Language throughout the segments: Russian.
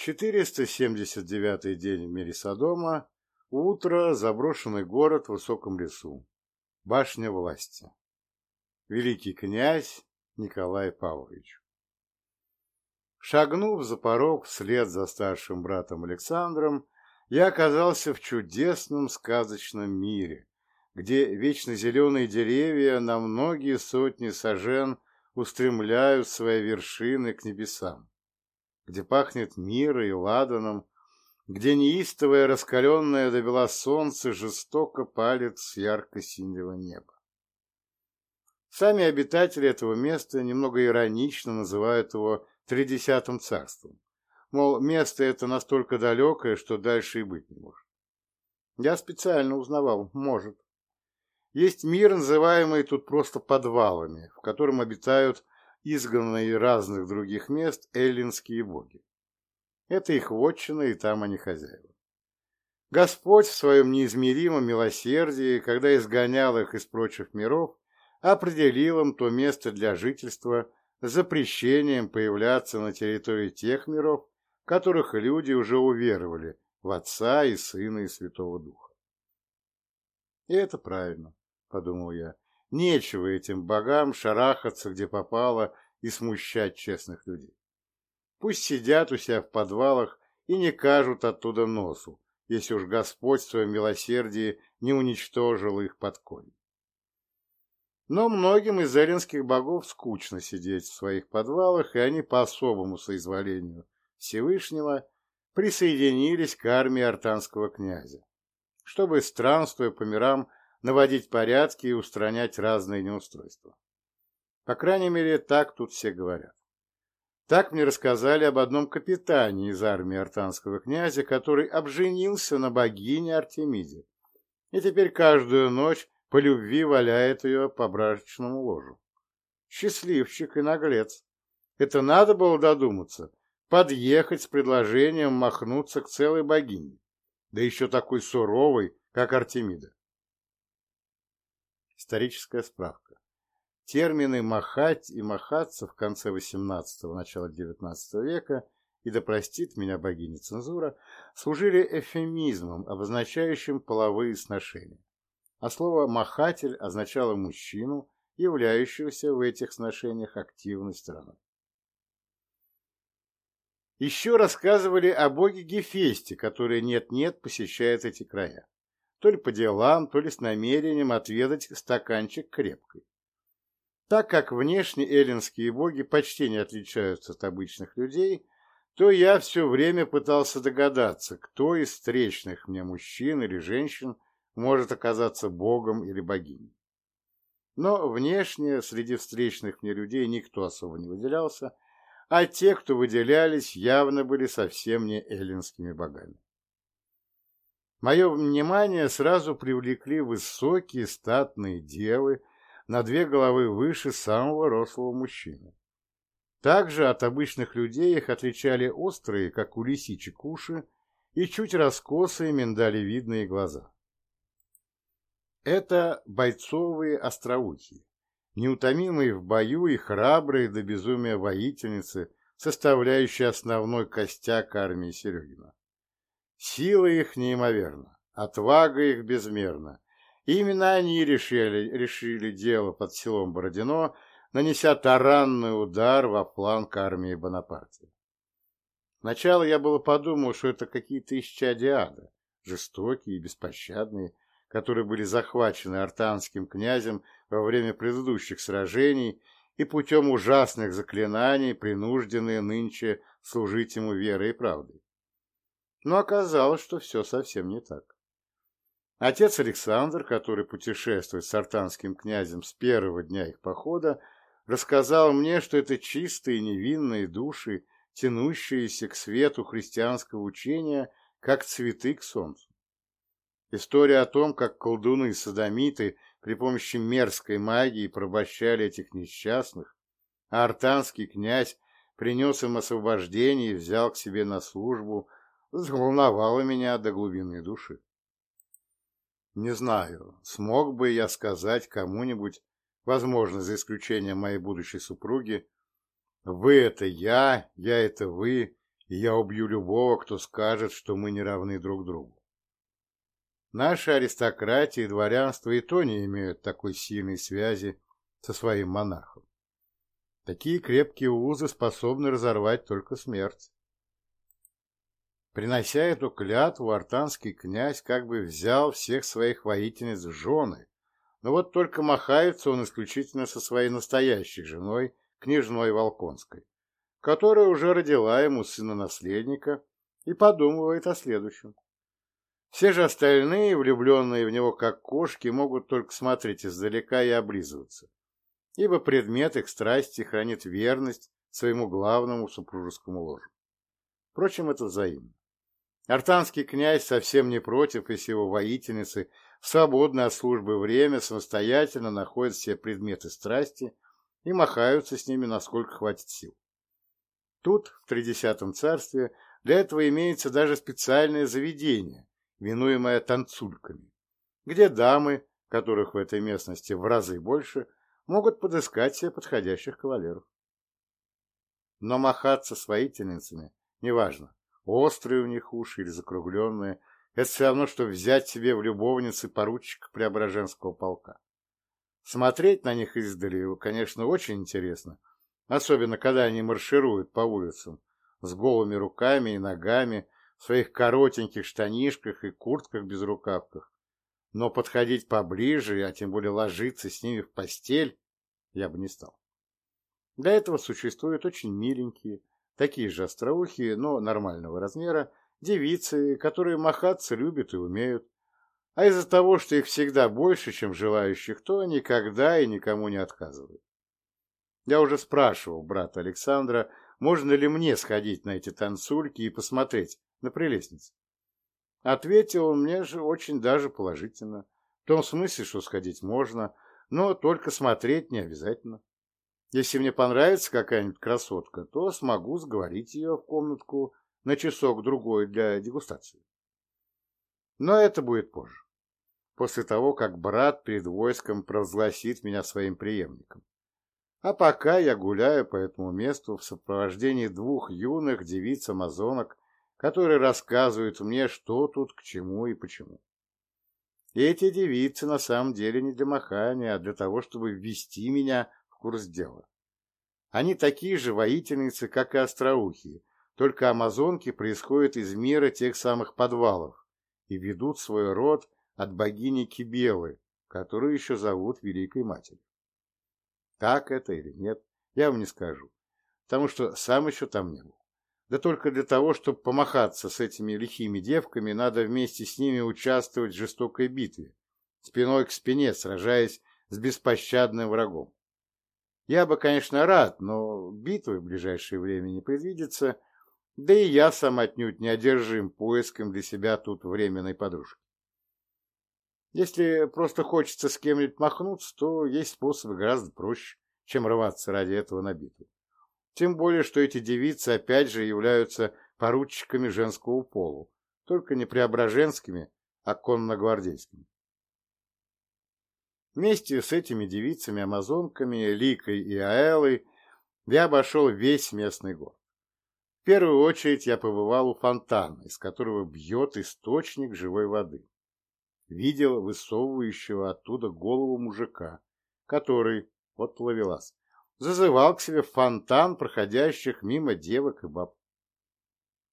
479 день в мире Содома. Утро. Заброшенный город в высоком лесу. Башня власти. Великий князь Николай Павлович. Шагнув за порог вслед за старшим братом Александром, я оказался в чудесном сказочном мире, где вечно зеленые деревья на многие сотни сажен устремляют свои вершины к небесам, где пахнет миром и ладаном, где неистовое раскаленное до бела солнце жестоко палит с ярко-синего неба. Сами обитатели этого места немного иронично называют его тридесятым царством. Мол, место это настолько далекое, что дальше и быть не может. Я специально узнавал, может. Есть мир, называемый тут просто подвалами, в котором обитают изгнанные разных других мест эллинские боги. Это их вотчина, и там они хозяева. Господь в своем неизмеримом милосердии, когда изгонял их из прочих миров, определил им то место для жительства запрещением появляться на территории тех миров, в которых люди уже уверовали в Отца и Сына и Святого Духа. И это правильно, подумал я. Нечего этим богам шарахаться, где попало, и смущать честных людей. Пусть сидят у себя в подвалах и не кажут оттуда носу, если уж Господь в своем не уничтожил их под корень. Но многим из эллинских богов скучно сидеть в своих подвалах, и они по особому соизволению Всевышнего присоединились к армии артанского князя, чтобы, странствуя по мирам, наводить порядки и устранять разные неустройства. По крайней мере, так тут все говорят. Так мне рассказали об одном капитане из армии артанского князя, который обженился на богине Артемиде, и теперь каждую ночь по любви валяет ее по брачному ложу. Счастливчик и наглец. Это надо было додуматься, подъехать с предложением махнуться к целой богине, да еще такой суровой, как Артемида. Историческая справка. Термины «махать» и «махаться» в конце XVIII – начала XIX века, и да простит меня богиня цензура, служили эвфемизмом, обозначающим половые сношения а слово «махатель» означало мужчину, являющегося в этих сношениях активной стороной. Еще рассказывали о боге Гефесте, который нет-нет посещает эти края. То ли по делам, то ли с намерением отведать стаканчик крепкой. Так как внешне эллинские боги почти не отличаются от обычных людей, то я все время пытался догадаться, кто из встречных мне мужчин или женщин – может оказаться богом или богиней. Но внешне среди встречных мне людей никто особо не выделялся, а те, кто выделялись, явно были совсем не эллинскими богами. Мое внимание сразу привлекли высокие статные девы на две головы выше самого рослого мужчины. Также от обычных людей их отличали острые, как у лисичек, уши и чуть раскосые миндалевидные глаза. Это бойцовые остроухие, неутомимые в бою и храбрые до безумия воительницы, составляющие основной костяк армии Серегина. Сила их неимоверна, отвага их безмерна. именно они решили, решили дело под селом Бородино, нанеся таранный удар во фланг армии Бонапарта. Сначала я было подумал, что это какие-то исчадия ада, жестокие и беспощадные, которые были захвачены артанским князем во время предыдущих сражений и путем ужасных заклинаний, принужденные нынче служить ему верой и правдой. Но оказалось, что все совсем не так. Отец Александр, который путешествует с артанским князем с первого дня их похода, рассказал мне, что это чистые невинные души, тянущиеся к свету христианского учения, как цветы к солнцу. История о том, как колдуны и садомиты при помощи мерзкой магии порабощали этих несчастных, а артанский князь принес им освобождение и взял к себе на службу, взволновала меня до глубины души. Не знаю, смог бы я сказать кому-нибудь, возможно, за исключением моей будущей супруги, «Вы — это я, я — это вы, и я убью любого, кто скажет, что мы не равны друг другу. Наши аристократии и дворянство и то не имеют такой сильной связи со своим монархом. Такие крепкие узы способны разорвать только смерть. Принося эту клятву, артанский князь как бы взял всех своих воительниц в жены, но вот только махается он исключительно со своей настоящей женой, княжной Волконской, которая уже родила ему сына-наследника и подумывает о следующем. Все же остальные, влюбленные в него как кошки, могут только смотреть издалека и облизываться, ибо предмет их страсти хранит верность своему главному супружескому ложу. Впрочем, это взаимно. Артанский князь совсем не против, если его воительницы в свободное от службы время самостоятельно находят все предметы страсти и махаются с ними, насколько хватит сил. Тут, в Тридесятом царстве, для этого имеется даже специальное заведение, минуемое танцульками, где дамы, которых в этой местности в разы больше, могут подыскать себе подходящих кавалеров. Но махаться с воительницами, неважно, острые у них уши или закругленные, это все равно, что взять себе в любовницы поручика Преображенского полка. Смотреть на них издали, конечно, очень интересно, особенно когда они маршируют по улицам с голыми руками и ногами, в своих коротеньких штанишках и куртках без рукавках. Но подходить поближе, а тем более ложиться с ними в постель, я бы не стал. Для этого существуют очень миленькие, такие же остроухие, но нормального размера, девицы, которые махаться любят и умеют. А из-за того, что их всегда больше, чем желающих, то никогда и никому не отказывают. Я уже спрашивал брата Александра, можно ли мне сходить на эти танцульки и посмотреть, на прелестнице. Ответил он мне же очень даже положительно. В том смысле, что сходить можно, но только смотреть не обязательно. Если мне понравится какая-нибудь красотка, то смогу сговорить ее в комнатку на часок-другой для дегустации. Но это будет позже, после того, как брат перед войском провозгласит меня своим преемником. А пока я гуляю по этому месту в сопровождении двух юных девиц-амазонок которые рассказывают мне, что тут, к чему и почему. Эти девицы на самом деле не для махания, а для того, чтобы ввести меня курс дела. Они такие же воительницы, как и остроухие, только амазонки происходят из мира тех самых подвалов и ведут свой род от богини Кибелы, которую еще зовут Великой Матерью. Так это или нет, я вам не скажу, потому что сам еще там не был. Да только для того, чтобы помахаться с этими лихими девками, надо вместе с ними участвовать в жестокой битве, спиной к спине, сражаясь с беспощадным врагом. Я бы, конечно, рад, но битвы в ближайшее время не предвидится, да и я сам отнюдь не одержим поиском для себя тут временной подружки. Если просто хочется с кем-нибудь махнуться, то есть способы гораздо проще, чем рваться ради этого на битву. Тем более, что эти девицы опять же являются поручиками женского полу, только не преображенскими, а конногвардейскими. Вместе с этими девицами-амазонками, Ликой и Аэлой, я обошел весь местный город. В первую очередь я побывал у фонтана, из которого бьет источник живой воды. Видел высовывающего оттуда голову мужика, который, вот ловелас, зазывал к себе фонтан проходящих мимо девок и баб.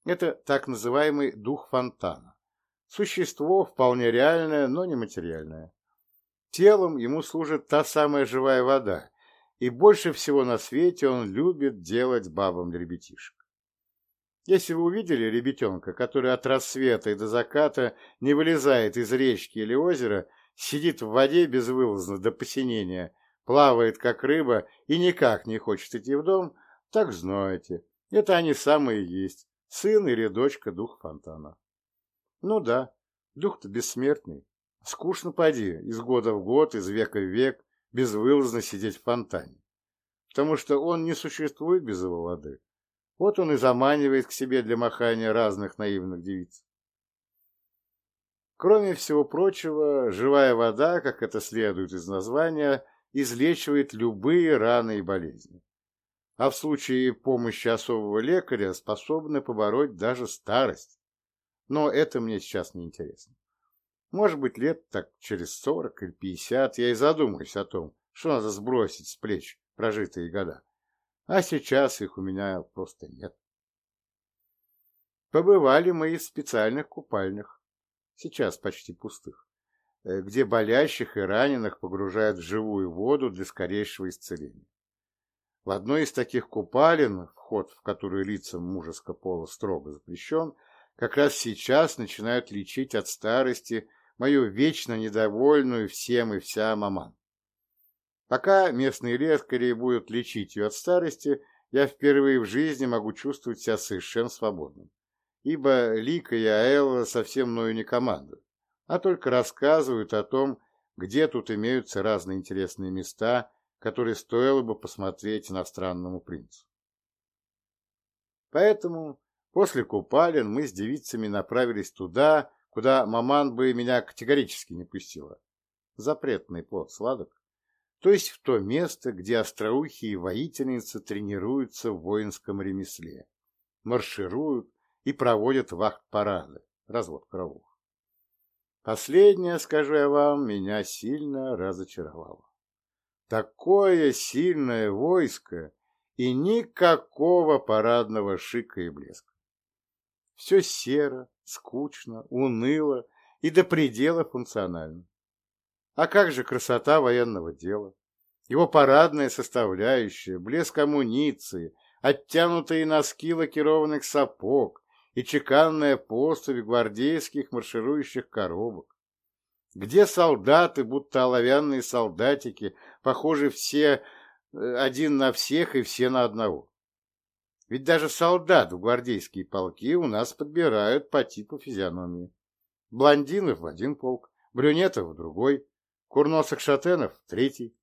Это так называемый дух фонтана. Существо вполне реальное, но нематериальное. Телом ему служит та самая живая вода, и больше всего на свете он любит делать бабам ребятишек. Если вы увидели ребятенка, который от рассвета и до заката не вылезает из речки или озера, сидит в воде безвылазно до посинения – плавает как рыба и никак не хочет идти в дом, так знаете, это они самые есть, сын или дочка дух фонтана. Ну да, дух-то бессмертный. Скучно поди, из года в год, из века в век, безвылазно сидеть в фонтане. Потому что он не существует без его воды. Вот он и заманивает к себе для махания разных наивных девиц. Кроме всего прочего, живая вода, как это следует из названия, излечивает любые раны и болезни. а в случае помощи особого лекаря способны побороть даже старость. Но это мне сейчас не интересно. Может быть, лет так через сорок или пятьдесят я и задумаюсь о том, что надо сбросить с плеч прожитые года. А сейчас их у меня просто нет. Побывали мы и в специальных купальнях, сейчас почти пустых, э, где болящих и раненых погружают в живую воду для скорейшего исцеления. В одной из таких купалин, вход в которую лицам мужеского пола строго запрещен, как раз сейчас начинают лечить от старости мою вечно недовольную всем и вся маман. Пока местные лекари будут лечить ее от старости, я впервые в жизни могу чувствовать себя совершенно свободным, ибо Лика и Аэлла совсем мною не командуют, а только рассказывают о том, где тут имеются разные интересные места, которые стоило бы посмотреть иностранному принцу. Поэтому после купалин мы с девицами направились туда, куда маман бы меня категорически не пустила. Запретный плод сладок то есть в то место, где остроухие воительницы тренируются в воинском ремесле, маршируют и проводят вахт-парады, развод кровов. Последнее, скажу я вам, меня сильно разочаровало. Такое сильное войско и никакого парадного шика и блеска. Все серо, скучно, уныло и до предела функционально. А как же красота военного дела? Его парадная составляющая, блеск амуниции, оттянутые носки лакированных сапог и чеканная поступь гвардейских марширующих коробок. Где солдаты, будто оловянные солдатики, похожи все э, один на всех и все на одного? Ведь даже солдат в гвардейские полки у нас подбирают по типу физиономии. Блондинов в один полк, брюнетов в другой, Курносых шатенов – третий.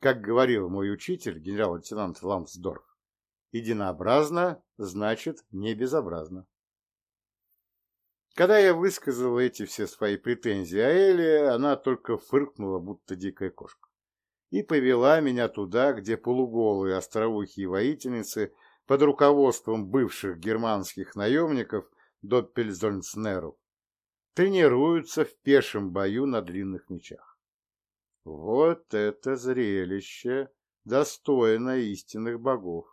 Как говорил мой учитель, генерал-лейтенант Ламсдорф, единообразно значит не безобразно. Когда я высказал эти все свои претензии а Эле, она только фыркнула, будто дикая кошка, и повела меня туда, где полуголые остроухие воительницы под руководством бывших германских наемников Доппельзольцнеров тренируются в пешем бою на длинных мечах. Вот это зрелище, достойное истинных богов!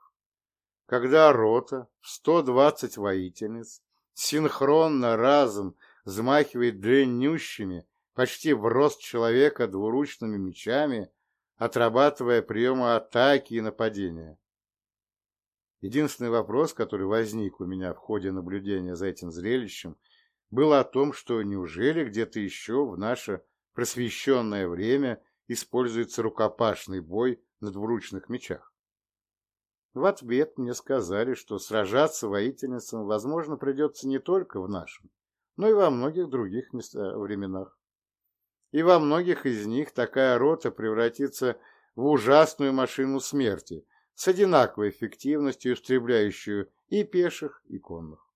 Когда рота в сто двадцать воительниц синхронно разом взмахивает длиннющими, почти в рост человека двуручными мечами, отрабатывая приемы атаки и нападения. Единственный вопрос, который возник у меня в ходе наблюдения за этим зрелищем, был о том, что неужели где-то еще в наше просвещенное время используется рукопашный бой на двуручных мечах. В ответ мне сказали, что сражаться воительницам, возможно, придется не только в нашем, но и во многих других местах, временах. И во многих из них такая рота превратится в ужасную машину смерти с одинаковой эффективностью, истребляющую и пеших, и конных.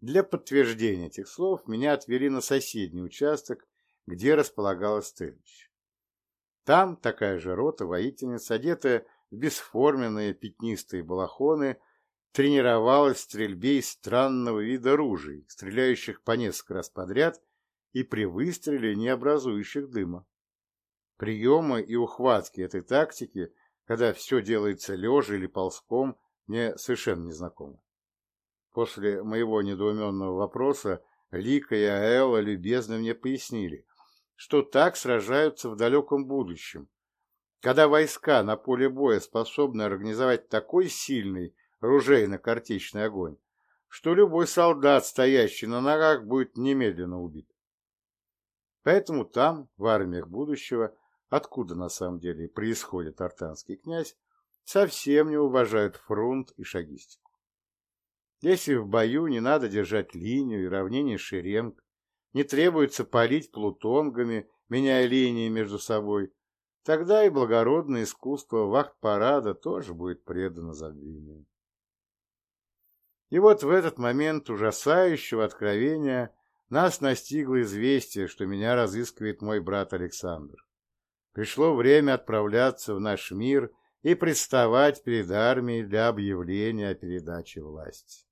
Для подтверждения этих слов меня отвели на соседний участок, где располагалось стрельбище. Там такая же рота воительниц, одетая в бесформенные пятнистые балахоны, тренировалась в стрельбе из странного вида ружей, стреляющих по несколько раз подряд и при выстреле не образующих дыма. Приемы и ухватки этой тактики, когда все делается лежа или ползком, мне совершенно незнакомы. После моего недоуменного вопроса Лика и Аэла любезно мне пояснили, что так сражаются в далеком будущем, когда войска на поле боя способны организовать такой сильный ружейно-картечный огонь, что любой солдат, стоящий на ногах, будет немедленно убит. Поэтому там, в армиях будущего, откуда на самом деле происходит артанский князь, совсем не уважают фронт и шагистику. Если в бою не надо держать линию и равнение шеренг, не требуется палить плутонгами, меняя линии между собой, тогда и благородное искусство вахт-парада тоже будет предано забвению. И вот в этот момент ужасающего откровения нас настигло известие, что меня разыскивает мой брат Александр. Пришло время отправляться в наш мир и представать перед армией для объявления о передаче власти.